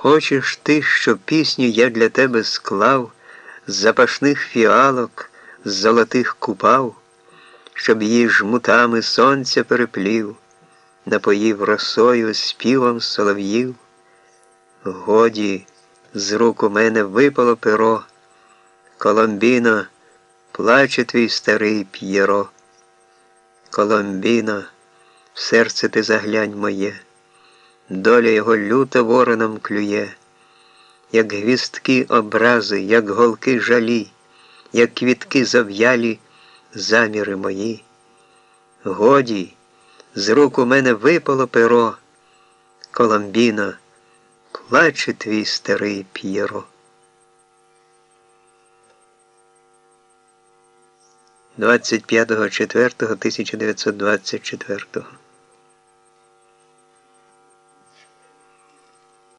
Хочеш ти, щоб пісню я для тебе склав, з запашних фіалок, з золотих купав, щоб її жмутами сонця переплів, напоїв росою співом солов'їв. Годі, з рук у мене випало перо, Коломбіно, плаче твій старий п'єро. Коломбіно, в серце ти заглянь моє доля його люто вороном клює, як гвістки образи, як голки жалі, як квітки зав'ялі заміри мої. Годі, з рук у мене випало перо, Коломбіно, плаче твій старий п'єро. 25.04.1924